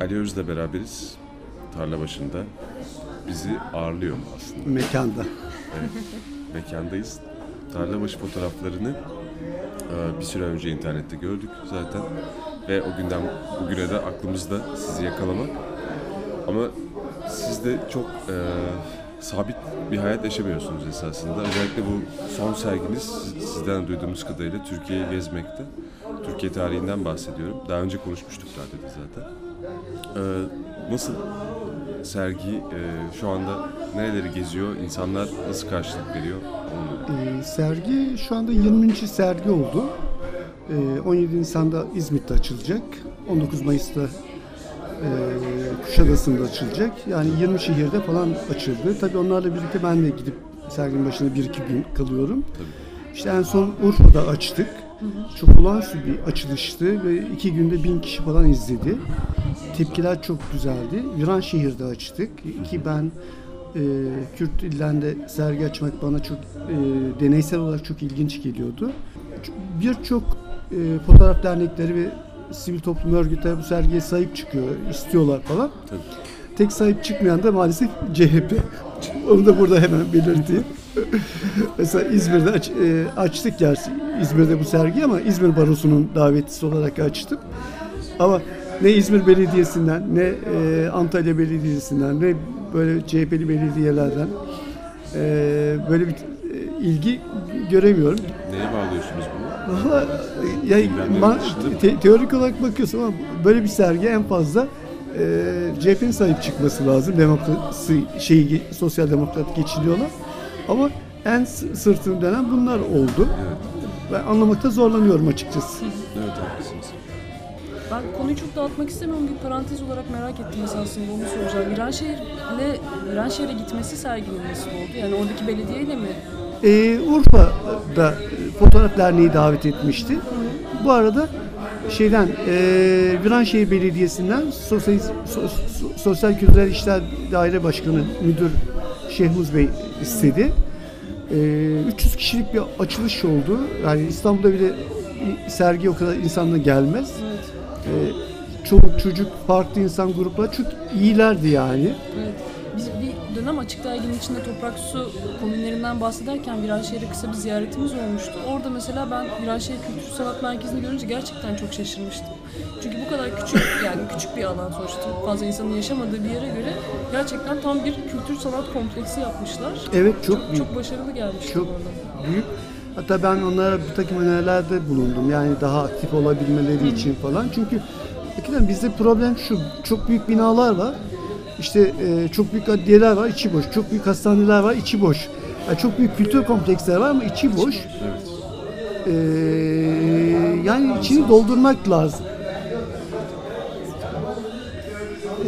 Ali Öz'le beraberiz. Tarla başında. Bizi ağırlıyor aslında. mekanda. Mekandayız. Tarlabaşı fotoğraflarını e, bir süre önce internette gördük zaten. Ve o günden bugüne de aklımızda sizi yakalamak. Ama siz de çok e, sabit bir hayat yaşamıyorsunuz esasında. Özellikle bu son serginiz siz- sizden duyduğumuz kadarıyla Türkiye'yi gezmekte. Türkiye tarihinden bahsediyorum. Daha önce konuşmuştuk zaten zaten. E, nasıl sergi e, şu anda nereleri geziyor, insanlar nasıl karşılık veriyor? Ee, sergi şu anda 20. sergi oldu. Ee, 17 Nisan'da İzmit'te açılacak. 19 Mayıs'ta e, Kuşadası'nda açılacak. Yani 20 şehirde falan açıldı. Tabii onlarla birlikte ben de gidip serginin başına 1-2 gün kalıyorum. Tabii. İşte en son Urfa'da açtık. Çok olağanüstü bir açılıştı ve iki günde bin kişi falan izledi. Tepkiler çok güzeldi. Viranşehir'de açtık. Ki ben e, Kürt illerinde sergi açmak bana çok e, deneysel olarak çok ilginç geliyordu. Birçok e, fotoğraf dernekleri ve sivil toplum örgütleri bu sergiye sahip çıkıyor, istiyorlar falan. Tabii. Tek sahip çıkmayan da maalesef CHP. Onu da burada hemen belirteyim. Mesela İzmir'de aç- e, açtık gerçi İzmir'de bu sergi ama İzmir Barosu'nun davetlisi olarak açtım. Ama ne İzmir Belediyesi'nden ne e, Antalya Belediyesi'nden ne böyle CHP'li belediyelerden e, böyle bir e, ilgi göremiyorum. Neye bağlıyorsunuz bunu? Valla ya, Gündemlerin ma- dışında- te- teorik olarak bakıyorsun ama böyle bir sergi en fazla e, CHP'nin sahip çıkması lazım. Demokrasi şeyi sosyal demokrat geçiliyorlar. Ama en sırtını dönen bunlar oldu. Evet, Ben anlamakta zorlanıyorum açıkçası. evet haklısınız. Ben konuyu çok dağıtmak istemiyorum. Bir parantez olarak merak ettim esasında onu soracağım. Viranşehir'le Viranşehir'e gitmesi serginin nasıl oldu? Yani oradaki belediyeyle mi? Ee, Urfa'da Fotoğraf Derneği davet etmişti. Bu arada şeyden e, Viranşehir Belediyesi'nden Sosyal, So- So- Sosyal Kültürel İşler Daire Başkanı Müdür Şehmuz Bey istedi. E, 300 kişilik bir açılış oldu. Yani İstanbul'da bile sergi o kadar insanla gelmez. Evet. E, çoluk çocuk farklı insan grupları çok iyilerdi yani. Evet. Biz bir dönem Açık Dergi'nin içinde Toprak Su komünlerinden bahsederken Viranşehir'e kısa bir ziyaretimiz olmuştu. Orada mesela ben Viranşehir Kültür Sanat Merkezi'ni görünce gerçekten çok şaşırmıştım. Çünkü bu kadar küçük yani küçük bir alan sonuçta fazla insanın yaşamadığı bir yere göre gerçekten tam bir kültür sanat kompleksi yapmışlar. Evet çok, Çok, büyük. çok başarılı gelmişti Çok orada. büyük. Hatta ben onlara bir takım önerilerde bulundum. Yani daha aktif olabilmeleri için falan. Çünkü hakikaten bizde problem şu. Çok büyük binalar var. İşte e, çok büyük adliyeler var, içi boş. Çok büyük hastaneler var, içi boş. Yani çok büyük kültür kompleksler var ama içi boş. Evet. E, yani içini doldurmak lazım.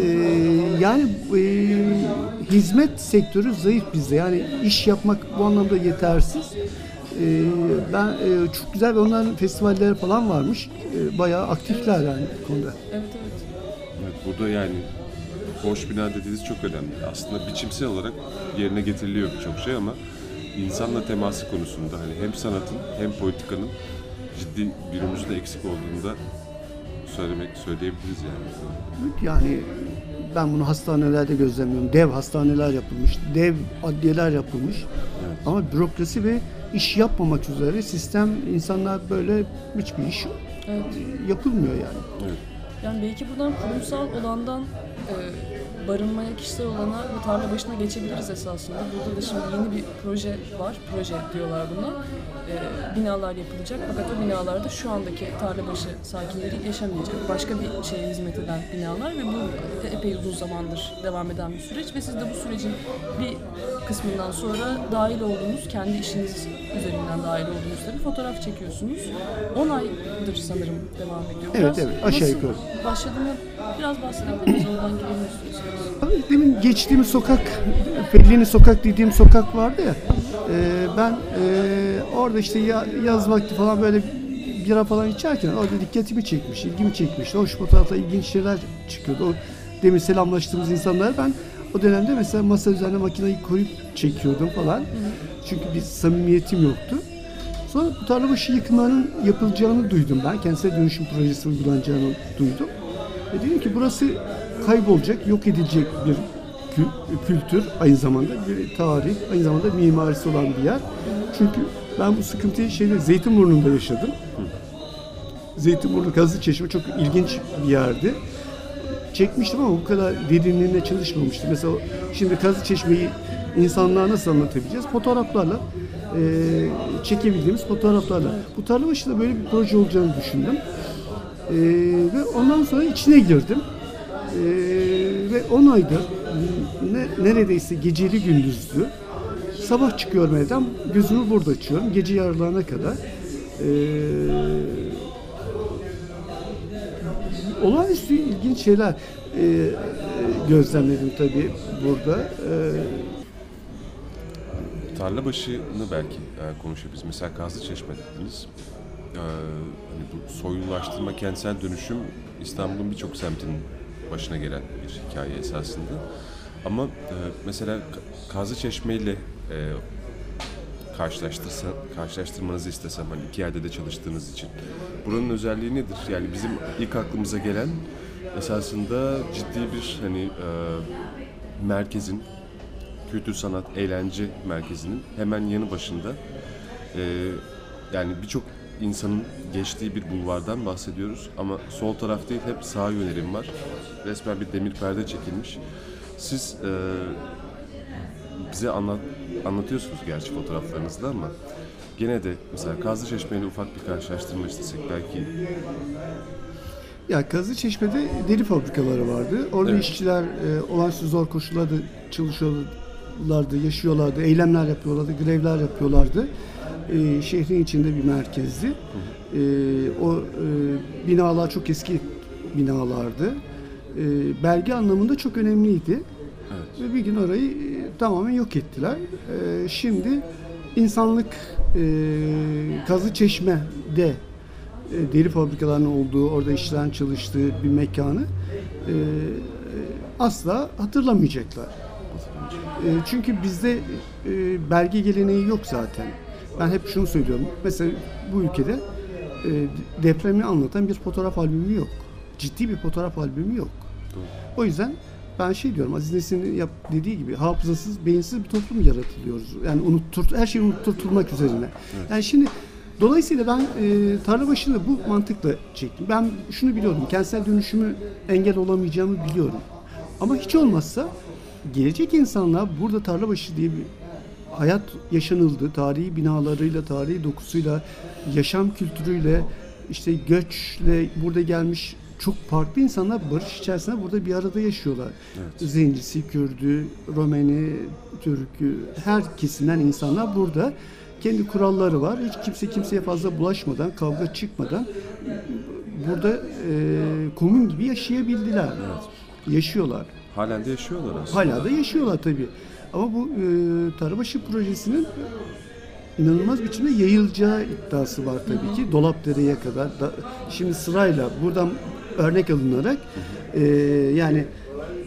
E, yani e, hizmet sektörü zayıf bizde. Yani iş yapmak bu anlamda yetersiz. E, ben e, çok güzel ve onların festivalleri falan varmış. E, bayağı aktifler yani bu konuda. Evet evet. Evet, burada yani boş bina dediğiniz çok önemli. Aslında biçimsel olarak yerine getiriliyor birçok şey ama insanla teması konusunda hani hem sanatın hem politikanın ciddi bir omuzda eksik olduğunu da söylemek söyleyebiliriz yani. Yani ben bunu hastanelerde gözlemliyorum. Dev hastaneler yapılmış, dev adliyeler yapılmış. Evet. Ama bürokrasi ve iş yapmamak üzere sistem insanlar böyle hiçbir iş Evet. yapılmıyor yani. Evet. Yani belki buradan kurumsal olandan e, barınmaya, kişisel olana ve tarla başına geçebiliriz esasında. Burada da şimdi yeni bir proje var. Proje diyorlar buna. E, binalar yapılacak fakat o binalarda şu andaki tarla başı sakinleri yaşamayacak. Başka bir şeye hizmet eden binalar ve bu epey uzun zamandır devam eden bir süreç ve siz de bu sürecin bir kısmından sonra dahil olduğunuz, kendi işiniz üzerinden dahil olduğunuz tabii fotoğraf çekiyorsunuz. 10 aydır sanırım devam ediyor. Evet, Biraz evet, aşağı yukarı. Başladığını biraz bahsedebilir miyiz? Oradan girelim. Demin geçtiğim sokak, Fellini sokak dediğim sokak vardı ya. e, ben e, orada işte ya- yaz vakti falan böyle bira falan içerken orada dikkatimi çekmiş, ilgimi çekmişti. Hoş fotoğrafta ilginç şeyler çıkıyordu. O demin selamlaştığımız insanlar ben o dönemde mesela masa üzerine makineyi koyup çekiyordum falan. Çünkü bir samimiyetim yoktu. Sonra bu tarlabaşı yıkımlarının yapılacağını duydum ben. Kentsel dönüşüm projesi uygulanacağını duydum. Ve dedim ki burası kaybolacak, yok edilecek bir kü- kültür aynı zamanda bir tarih, aynı zamanda mimarisi olan bir yer. Çünkü ben bu sıkıntıyı şeyde Zeytinburnu'nda yaşadım. Zeytinburnu Kazı Çeşme çok ilginç bir yerdi. Çekmiştim ama bu kadar derinliğine çalışmamıştım. Mesela şimdi Kazı Çeşme'yi insanlığa nasıl anlatabileceğiz? Fotoğraflarla, e, çekebildiğimiz fotoğraflarla. Bu Tarlabaşı'da böyle bir proje olacağını düşündüm. E, ve ondan sonra içine girdim. E, ve 10 aydır ne, neredeyse geceli gündüzdü. Sabah çıkıyorum evden, gözümü burada açıyorum. Gece yarılarına kadar. E, olağanüstü ilginç şeyler e, gözlemledim tabii burada. E, Tarla başını belki e, konuşabiliriz. Mesela Kazlı Çeşme dediniz. E, hani bu soylulaştırma, kentsel dönüşüm İstanbul'un birçok semtinin başına gelen bir hikaye esasında. Ama e, mesela Ka- Kazlı Çeşme ile e, karşılaştırsa, karşılaştırmanızı istesem hani iki yerde de çalıştığınız için. Buranın özelliği nedir? Yani bizim ilk aklımıza gelen esasında ciddi bir hani e, merkezin kültür sanat eğlence merkezinin hemen yanı başında e, yani birçok insanın geçtiği bir bulvardan bahsediyoruz ama sol taraf değil hep sağ yönelim var. Resmen bir demir perde çekilmiş. Siz e, bize anlat, anlatıyorsunuz gerçi fotoğraflarınızda ama gene de mesela Kazlı Çeşme ile ufak bir karşılaştırma istesek belki ya Kazı Çeşme'de deri fabrikaları vardı. Orada Evet. işçiler e, olağanüstü zor koşullarda çalışıyorlardı, yaşıyorlardı, eylemler yapıyorlardı, grevler yapıyorlardı. E, şehrin içinde bir merkezdi. E, o e, binalar çok eski binalardı. E, belge anlamında çok önemliydi. evet. Ve bir gün orayı e, tamamen yok ettiler. E, şimdi insanlık e, kazı çeşmede e, deri fabrikalarının olduğu, orada işçilerin çalıştığı bir mekanı e, e, asla hatırlamayacaklar. E, çünkü bizde e, belge geleneği yok zaten. Ben hep şunu söylüyorum. Mesela bu ülkede e, depremi anlatan bir fotoğraf albümü yok. Ciddi bir fotoğraf albümü yok. Doğru. O yüzden ben şey diyorum Aziz Nesin'in yap dediği gibi hafızasız, beyinsiz bir toplum yaratılıyoruz. Yani unuttur, her şeyi unutturtulmak üzerine. Yani şimdi dolayısıyla ben e, tarla başında bu mantıkla çektim. Ben şunu biliyorum. Kentsel dönüşümü engel olamayacağımı biliyorum. Ama hiç olmazsa gelecek insanlar burada tarlabaşı diye bir hayat yaşanıldı. Tarihi binalarıyla, tarihi dokusuyla, yaşam kültürüyle, işte göçle burada gelmiş çok farklı insanlar barış içerisinde burada bir arada yaşıyorlar. Evet. Zencisi, Kürdü, Romeni, Türk'ü, her kesimden insanlar burada. Kendi kuralları var. Hiç kimse kimseye fazla bulaşmadan, kavga çıkmadan burada e, komün gibi yaşayabildiler. Yaşıyorlar. Halen de yaşıyorlar aslında. Hala da yaşıyorlar tabii. Ama bu e, Tarıbaşı projesinin inanılmaz biçimde yayılacağı iddiası var tabii ki. Dolapdere'ye kadar. Da, şimdi sırayla buradan örnek alınarak e, yani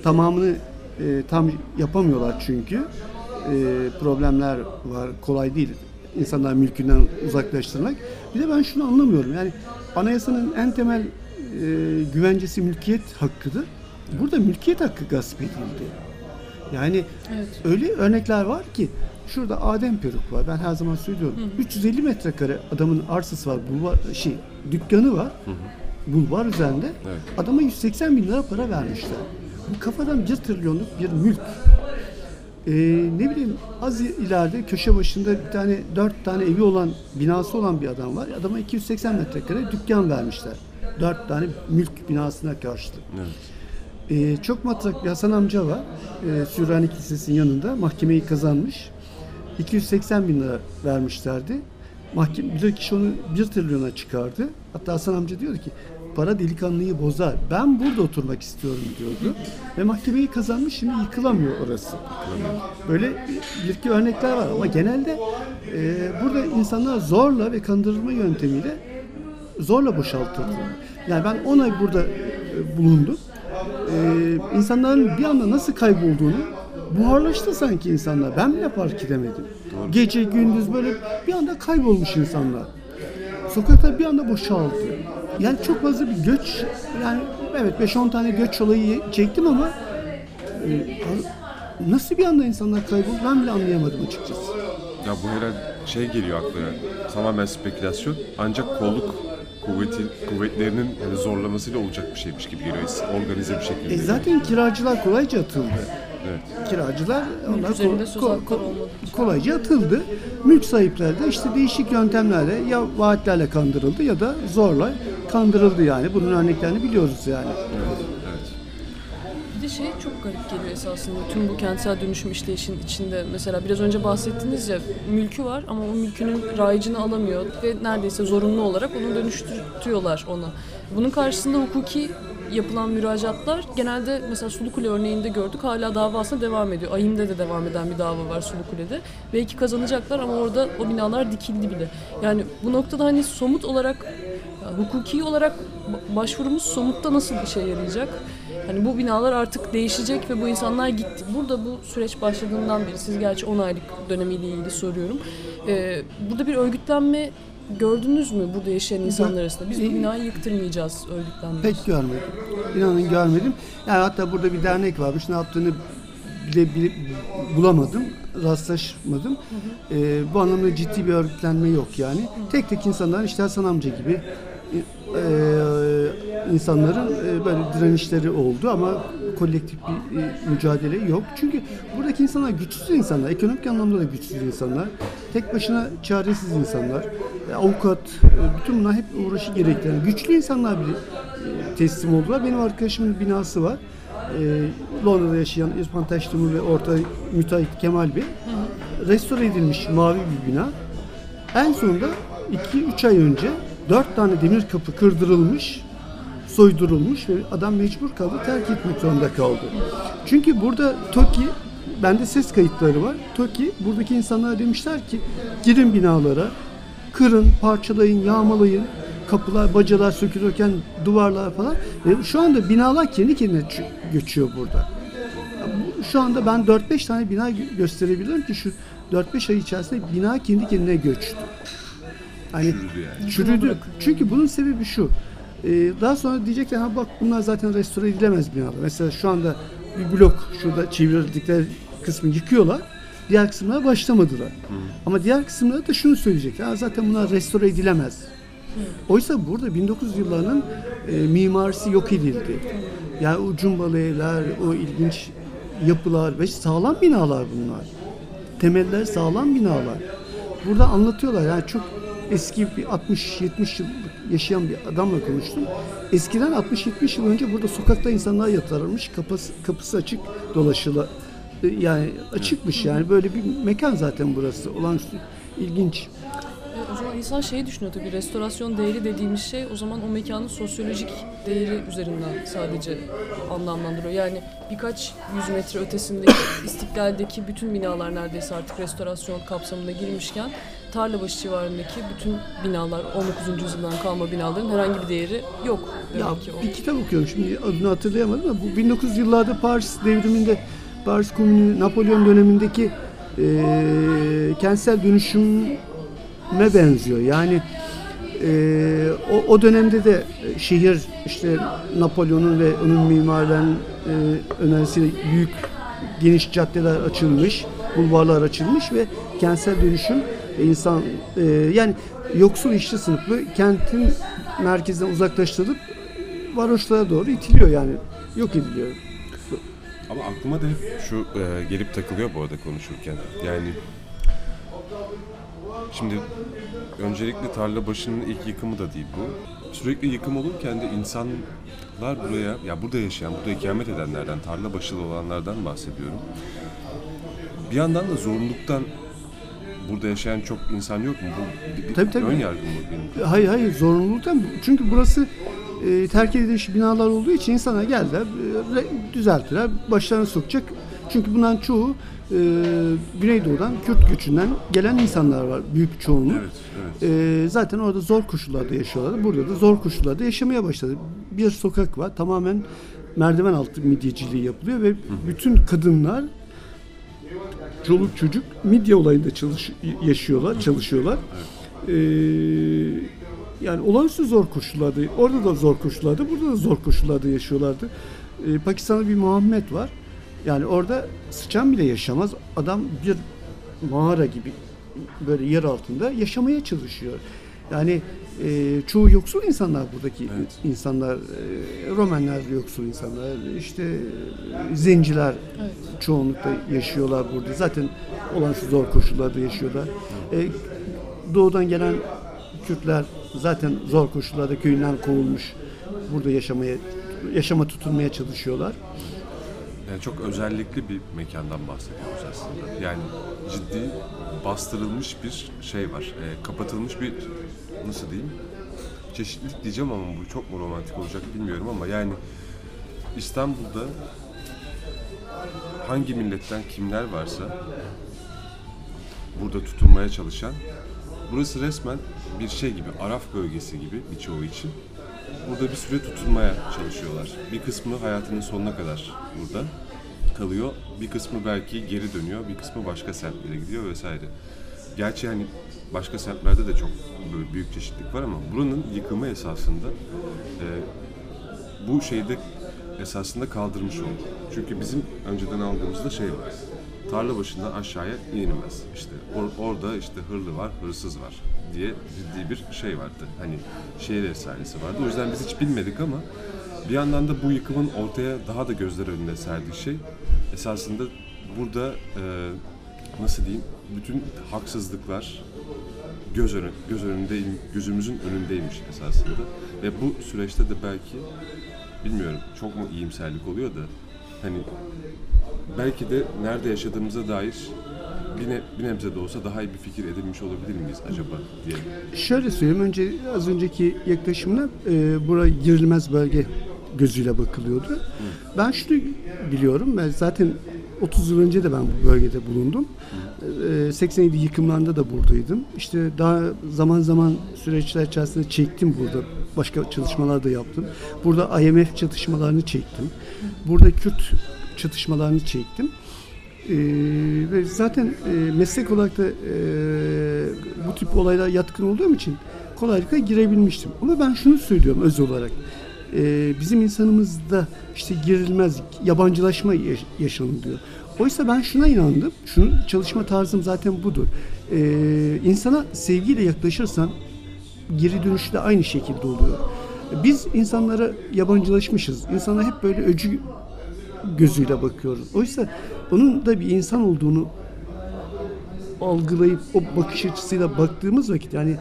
tamamını e, tam yapamıyorlar çünkü. E, problemler var. Kolay değil insanlar mülkünden uzaklaştırmak. Bir de ben şunu anlamıyorum. Yani anayasanın en temel e, güvencesi mülkiyet hakkıdır. Burada mülkiyet hakkı gasp edildi. Yani Evet. öyle örnekler var ki şurada Adem Peruk var. Ben her zaman söylüyorum. 350 metrekare adamın arsası var. Bulvar şey dükkanı var. Bulvar üzerinde. Evet. Adama 180 bin lira para vermişler. Bu kafadan 1 trilyonluk bir mülk. Ee, ne bileyim az ileride köşe başında bir tane dört tane evi olan binası olan bir adam var. Adama 280 metrekare dükkan vermişler. Dört tane mülk binasına karşılık. Evet. Ee, çok matrak bir Hasan amca var. Ee, Süryani Kilisesi'nin yanında. Mahkemeyi kazanmış. 280 bin lira vermişlerdi. Mahkeme, bir kişi onu 1 trilyona çıkardı. Hatta Hasan amca diyordu ki para delikanlıyı bozar. Ben burada oturmak istiyorum diyordu. Ve mahkemeyi kazanmış şimdi yıkılamıyor orası. Böyle bir iki örnekler var ama genelde e, burada insanlar zorla ve kandırılma yöntemiyle zorla boşaltıldı. Yani ben 10 ay burada e, bulundum. E, insanların bir anda nasıl kaybolduğunu buharlaştı sanki insanlar. Ben bile fark edemedim. Gece gündüz böyle bir anda kaybolmuş insanlar. Sokaklar bir anda boşaldı. Yani çok fazla bir göç, yani evet 5-10 tane göç olayı çektim ama e, nasıl bir anda insanlar kayboldu ben bile anlayamadım açıkçası. Ya bu herhalde şey geliyor akla yani. Tamamen spekülasyon. Ancak kolluk kuvveti, kuvvetlerinin yani zorlamasıyla olacak bir şeymiş gibi geliyor. Organize bir şekilde. E zaten kiracılar kolayca atıldı. Evet. Kiracılar onlar ko- ko- ko- kolayca atıldı. Mülk sahipleri de işte değişik yöntemlerle ya vaatlerle kandırıldı ya da zorla kandırıldı yani. Bunun örneklerini biliyoruz yani. Evet. Bir de şey çok garip geliyor esasında tüm bu kentsel dönüşüm işleyişin içinde. Mesela biraz önce bahsettiniz ya mülkü var ama o mülkünün rayicini alamıyor ve neredeyse zorunlu olarak onu dönüştürtüyorlar ona. Bunun karşısında hukuki yapılan müracaatlar genelde mesela Sulukule örneğinde gördük hala dava aslında devam ediyor. Ayında da devam eden bir dava var Sulukule'de. Belki kazanacaklar ama orada o binalar dikildi bile. Yani bu noktada hani somut olarak hukuki olarak ba- başvurumuz somutta nasıl işe yarayacak? Hani bu binalar artık değişecek ve bu insanlar gitti. Burada bu süreç başladığından beri, siz gerçi 10 aylık dönemiyle ilgili soruyorum. Ee, burada bir örgütlenme gördünüz mü burada yaşayan insanlar arasında? Biz bu binayı yıktırmayacağız örgütlenme. Pek görmedim. İnanın görmedim. Yani hatta burada bir dernek varmış. Ne yaptığını bile, bile bulamadım. Rastlaşmadım. Ee, bu anlamda ciddi bir örgütlenme yok yani. Tek tek insanlar işte Hasan amca gibi e, insanların e, böyle direnişleri oldu ama kolektif bir e, mücadele yok. Çünkü buradaki insanlar güçsüz insanlar, ekonomik anlamda da güçsüz insanlar. Tek başına çaresiz insanlar. E, avukat, e, bütün bunlar hep uğraşı gerektiren. Güçlü insanlar bile e, teslim oldular. Benim arkadaşımın binası var. E, Londra'da yaşayan İrfan Taşdemir ve orta müteahhit Kemal Bey. Restore edilmiş mavi bir bina. En sonunda 2-3 ay önce 4 tane demir kapı kırdırılmış, soydurulmuş ve adam mecbur kaldı, terk etmek zorunda kaldı. Çünkü burada TOKİ, bende ses kayıtları var. TOKİ buradaki insanlara demişler ki girin binalara, kırın, parçalayın, yağmalayın, kapılar, bacalar sökülürken duvarlar falan. Ve şu anda binalar kendi kendine göçüyor burada. Bu- Şu anda ben 4-5 tane bina gö- gösterebilirim ki şu 4-5 ay içerisinde bina kendi kendine göçtü. Hani Çürüdü yani. çürüdü. Çünkü bunun sebebi şu. Ee, daha sonra diyecekler ha bak bunlar zaten restore edilemez binalar. Mesela şu anda bir blok şurada çevirdikleri kısmı yıkıyorlar. Diğer kısımlara başlamadılar. Ama diğer kısımlara da şunu söyleyecekler. Ha, zaten bunlar restore edilemez. Oysa burada 1900 yıllarının e, mimarisi yok edildi. Yani o cumbalı evler, o ilginç yapılar ve sağlam binalar bunlar. Temeller sağlam binalar. Burada anlatıyorlar yani çok eski bir 60-70 yıllık yaşayan bir adamla konuştum. Eskiden 60-70 yıl önce burada sokakta insanlar yatarmış, kapısı, kapısı açık dolaşıla e, yani açıkmış yani böyle bir mekan zaten burası. Olağanüstü ilginç. E, O zaman insan şeyi düşünüyor tabii restorasyon değeri dediğimiz şey o zaman o mekanın sosyolojik değeri üzerinden sadece anlamlandırıyor. Yani birkaç yüz metre ötesindeki İstiklal'deki bütün binalar neredeyse artık restorasyon kapsamına girmişken Tarlabaşı civarındaki bütün binalar 19. yüzyıldan kalma binaların herhangi bir değeri yok. Ya ki o. bir kitap okuyorum şimdi adını hatırlayamadım ama bu 1900 yıllarda Paris devriminde Paris Komünü Napolyon dönemindeki eee, kentsel dönüşüme benziyor. Yani eee, o, o dönemde de e, şehir işte Napolyon'un ve onun mimarların eee, önerisiyle büyük geniş caddeler açılmış, bulvarlar açılmış ve kentsel dönüşüm e, insan eee, yani yoksul işçi sınıfı kentin merkezden uzaklaştırılıp varoşlara doğru itiliyor yani yok ediliyor. Ama aklıma da hep şu e, gelip takılıyor bu arada konuşurken. Yani şimdi öncelikle tarla başının ilk yıkımı da değil bu. Sürekli yıkım olurken de insanlar buraya, ya burada yaşayan, burada ikamet edenlerden, tarla başılı olanlardan bahsediyorum. Bir yandan da zorunluluktan burada yaşayan çok insan yok mu? Bu bir, Tabii, tabii. ön yargım bu benim. Hayır hayır zorunluluktan çünkü burası e, terk edilmiş binalar olduğu için insanlar geldiler e, düzelttiler başlarını sokacak. Çünkü bunların çoğu e, Güneydoğu'dan Kürt göçünden gelen insanlar var büyük çoğunluk. Evet, evet. E, zaten orada zor koşullarda yaşıyorlar. Burada da zor koşullarda yaşamaya başladı. Bir sokak var tamamen merdiven altı midyeciliği yapılıyor ve bütün kadınlar çoluk çocuk midye olayında çalış, yaşıyorlar, çalışıyorlar. Ee, Yani olağanüstü zor koşullarda, orada da zor koşullarda, burada da zor koşullarda yaşıyorlardı. Ee, Pakistan'da bir Muhammed var. Yani orada sıçan bile yaşamaz. Adam bir mağara gibi böyle yer altında yaşamaya çalışıyor. Yani e, çoğu yoksul insanlar buradaki Evet. insanlar, e, Romenler yoksul insanlar, işte e, zenciler Evet. çoğunlukla yaşıyorlar burada. Zaten olağanüstü zor koşullarda yaşıyorlar. E, doğudan gelen Kürtler zaten zor koşullarda köyünden kovulmuş. Burada yaşamaya yaşama tutunmaya çalışıyorlar. Yani çok özellikli bir mekandan bahsediyoruz aslında. Yani ciddi bastırılmış bir şey var. Ee, kapatılmış bir nasıl diyeyim? Çeşitlilik diyeceğim ama bu çok mu romantik olacak bilmiyorum ama yani İstanbul'da hangi milletten kimler varsa burada tutunmaya çalışan burası resmen bir şey gibi Araf bölgesi gibi birçoğu için burada bir süre tutunmaya çalışıyorlar. Bir kısmı hayatının sonuna kadar burada kalıyor. Bir kısmı belki geri dönüyor. Bir kısmı başka semtlere gidiyor vesaire. Gerçi hani başka semtlerde de çok böyle büyük çeşitlilik var ama buranın yıkımı esasında e, bu şeyde esasında kaldırmış oldu. Çünkü bizim önceden aldığımızda şey var. Tarla başından aşağıya inilmez. İşte or- orada işte hırlı var, hırsız var diye ciddi bir şey vardı. Hani şehir efsanesi vardı. O yüzden biz hiç bilmedik ama bir yandan da bu yıkımın ortaya daha da gözler önünde serdiği şey esasında burada e, nasıl diyeyim bütün haksızlıklar göz önü, göz önünde gözümüzün önündeymiş esasında ve bu süreçte de belki bilmiyorum çok mu iyimserlik oluyor da hani belki de nerede yaşadığımıza dair bir, ne, bir nebze de olsa daha iyi bir fikir edinmiş olabilir miyiz acaba diye. Şöyle söyleyeyim, önce az önceki yaklaşımla e, bura girilmez bölge gözüyle bakılıyordu. Ben şunu biliyorum, ben zaten 30 yıl önce de ben bu bölgede bulundum. E, 87 yıkımlarında da buradaydım. İşte daha zaman zaman süreçler içerisinde çektim burada. Başka çalışmalar da yaptım. Burada IMF çatışmalarını çektim. Burada Kürt çatışmalarını çektim. Ee, ve zaten e, meslek olarak da e, bu tip olaylara yatkın olduğum için kolaylıkla girebilmiştim. Ama ben şunu söylüyorum öz olarak. Ee, bizim insanımızda işte girilmez yabancılaşma yaş- yaşanılıyor. Oysa ben şuna inandım. Şunun çalışma tarzım zaten budur. Ee, insana sevgiyle yaklaşırsan geri dönüşü de aynı şekilde oluyor. Biz insanlara yabancılaşmışız. İnsana hep böyle öcü gözüyle bakıyoruz. Oysa onun da bir insan olduğunu algılayıp o bakış açısıyla baktığımız vakit yani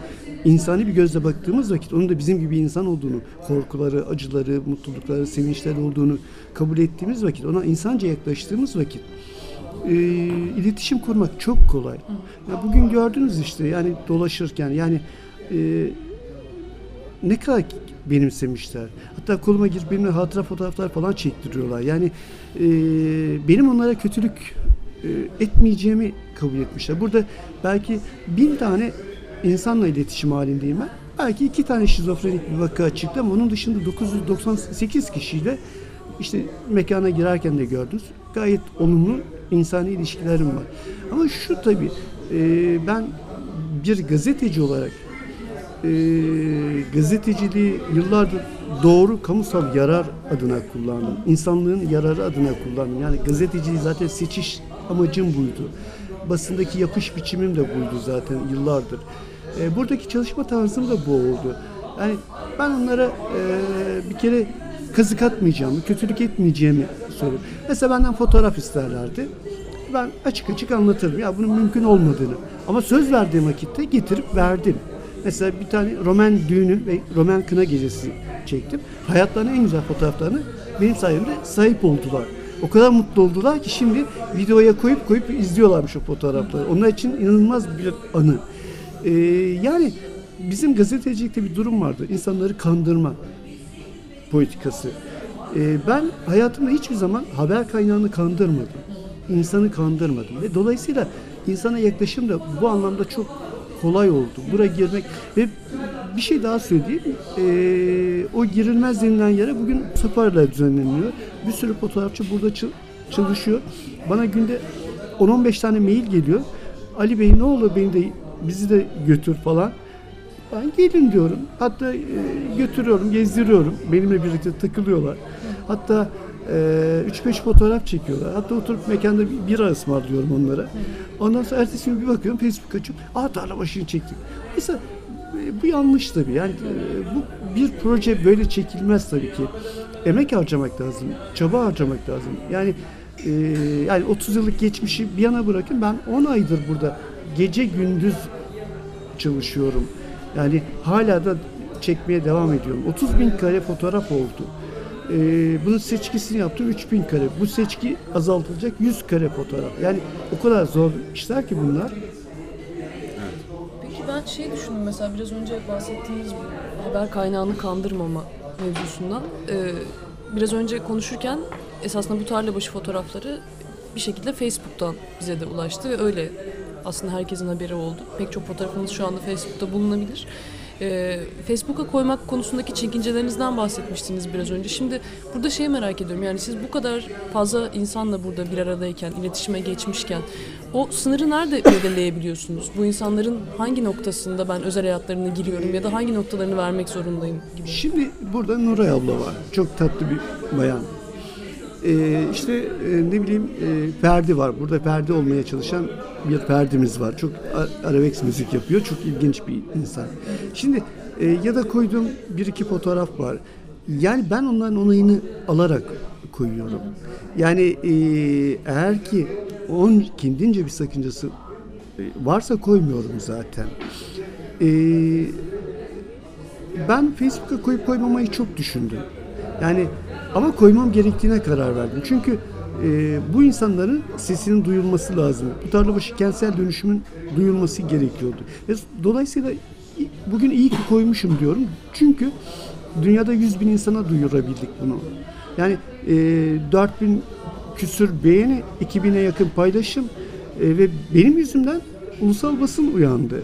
insani bir gözle baktığımız vakit onun da bizim gibi insan olduğunu, korkuları, acıları, mutlulukları, sevinçleri olduğunu kabul ettiğimiz vakit, ona insanca yaklaştığımız vakit e, iletişim kurmak çok kolay. Ya bugün gördünüz işte yani dolaşırken yani e, ne kadar benimsemişler. Hatta koluma girip benimle hatıra fotoğraflar falan çektiriyorlar. Yani e, benim onlara kötülük e, etmeyeceğimi kabul etmişler. Burada belki bin tane insanla iletişim halindeyim ben. Belki iki tane şizofrenik bir vaka çıktı ama onun dışında 998 kişiyle işte mekana girerken de gördünüz. Gayet olumlu insani ilişkilerim var. Ama şu tabii e, ben bir gazeteci olarak e, gazeteciliği yıllardır doğru kamusal yarar adına kullandım. İnsanlığın yararı adına kullandım. Yani gazeteciliği zaten seçiş amacım buydu. Basındaki yapış biçimim de buydu zaten yıllardır. E, buradaki çalışma tarzım da bu oldu. Yani ben onlara e, bir kere kazık atmayacağımı, kötülük etmeyeceğimi söylüyorum. Mesela benden fotoğraf isterlerdi. Ben açık açık anlatırım ya bunun mümkün olmadığını. Ama söz verdiğim vakitte getirip verdim. Mesela bir tane Roman düğünü ve Roman kına gecesi çektim. Hayatlarının en güzel fotoğraflarını benim sayemde sahip oldular. O kadar mutlu oldular ki şimdi videoya koyup koyup izliyorlarmış o fotoğrafları. Onlar için inanılmaz bir anı. Ee, yani bizim gazetecilikte bir durum vardı. İnsanları kandırma politikası. Ee, ben hayatımda hiçbir zaman haber kaynağını kandırmadım. İnsanı kandırmadım. Ve dolayısıyla insana yaklaşım da bu anlamda çok kolay oldu. Buraya girmek ve bir şey daha söyleyeyim. Ee, o girilmez denilen yere bugün safarlar düzenleniyor. Bir sürü fotoğrafçı burada çalışıyor. Bana günde 10-15 tane mail geliyor. Ali Bey ne olur beni de bizi de götür falan. Ben gelin diyorum. Hatta e, götürüyorum, gezdiriyorum. Benimle birlikte takılıyorlar. Hatta e, 3-5 fotoğraf çekiyorlar. Hatta oturup mekanda bir bira ısmarlıyorum onlara. Ondan sonra ertesi gün bir bakıyorum Facebook açıyorum. Aa tarla başını çektik. Mesela e, bu yanlış tabii. Yani e, bu bir proje böyle çekilmez tabii ki. Emek harcamak lazım, çaba harcamak lazım. Yani e, yani 30 yıllık geçmişi bir yana bırakın ben 10 aydır burada gece gündüz çalışıyorum. Yani hala da çekmeye devam ediyorum. 30 bin kare fotoğraf oldu. Ee, bunun seçkisini yaptım 3 bin kare. Bu seçki azaltılacak 100 kare fotoğraf. Yani o kadar zor işler ki bunlar. Peki ben şey düşündüm mesela biraz önce bahsettiğiniz haber kaynağını kandırmama mevzusundan. Ee, biraz önce konuşurken esasında bu tarla başı fotoğrafları bir şekilde Facebook'tan bize de ulaştı ve öyle aslında herkesin haberi oldu. Pek çok fotoğrafınız şu anda Facebook'ta bulunabilir. Ee, Facebook'a koymak konusundaki çekincelerinizden bahsetmiştiniz biraz önce. Şimdi burada şeyi merak ediyorum. Yani siz bu kadar fazla insanla burada bir aradayken, iletişime geçmişken o sınırı nerede belirleyebiliyorsunuz? Bu insanların hangi noktasında ben özel hayatlarına giriyorum ya da hangi noktalarını vermek zorundayım gibi. Şimdi burada Nuray abla var. Çok tatlı bir bayan. Ee, işte e, ne bileyim e, Ferdi var. Burada Ferdi olmaya çalışan bir Ferdi'miz var. Çok arabesk müzik yapıyor. Çok ilginç bir insan. Şimdi e, ya da koyduğum bir iki fotoğraf var. Yani ben onların onayını alarak koyuyorum. Yani e, eğer ki onun kendince bir sakıncası e, varsa koymuyorum zaten. E, ben Facebook'a koyup koymamayı çok düşündüm. Yani ama koymam gerektiğine karar verdim. Çünkü e, bu insanların sesinin duyulması lazım. Bu tarlabaşı kentsel dönüşümün duyulması gerekiyordu. Ve dolayısıyla bugün iyi ki koymuşum diyorum. Çünkü dünyada 100 bin insana duyurabildik bunu. Yani e, 4000 küsür beğeni, 2000'e yakın paylaşım e, ve benim yüzümden ulusal basın uyandı.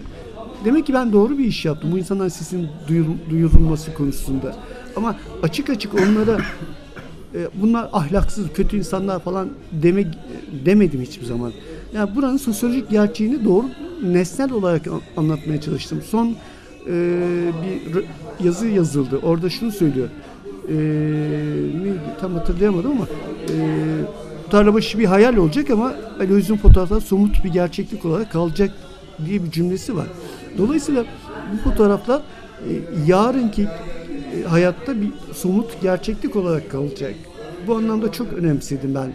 Demek ki ben doğru bir iş yaptım. Bu insanların sesinin duyul- duyurulması konusunda. Ama açık açık onlara e, bunlar ahlaksız, kötü insanlar falan demek demedim hiçbir zaman. Yani buranın sosyolojik gerçeğini doğru nesnel olarak an- anlatmaya çalıştım. Son e, bir yazı yazıldı. Orada şunu söylüyor. E, neydi? Tam hatırlayamadım ama e, tarlabaşı bir hayal olacak ama Ali Öz'ün fotoğraflar somut bir gerçeklik olarak kalacak diye bir cümlesi var. Dolayısıyla bu fotoğraflar e, yarınki hayatta bir somut gerçeklik olarak kalacak. Bu anlamda çok önemsedim ben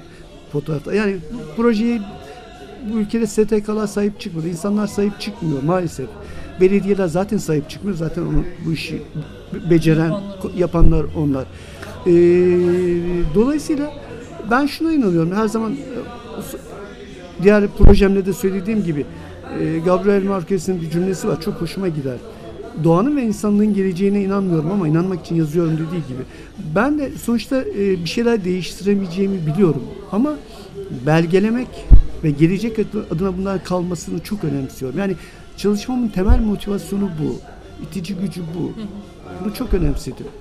fotoğrafta. Yani bu projeye bu ülkede STK'lar sahip çıkmadı. İnsanlar sahip çıkmıyor maalesef. Belediyeler zaten sahip çıkmıyor. Zaten onu bu işi be- beceren Yapanlar onlar. Ee, dolayısıyla ben şuna inanıyorum. Her zaman diğer projemde de söylediğim gibi e, Gabriel Marquez'in bir cümlesi var. Çok hoşuma gider. Doğanın ve insanlığın geleceğine inanmıyorum ama inanmak için yazıyorum dediği gibi. Ben de sonuçta e, bir şeyler değiştiremeyeceğimi biliyorum. Ama belgelemek ve gelecek adına bunlar kalmasını çok önemsiyorum. Yani çalışmamın temel motivasyonu bu. İtici gücü bu. Bunu çok önemsedim.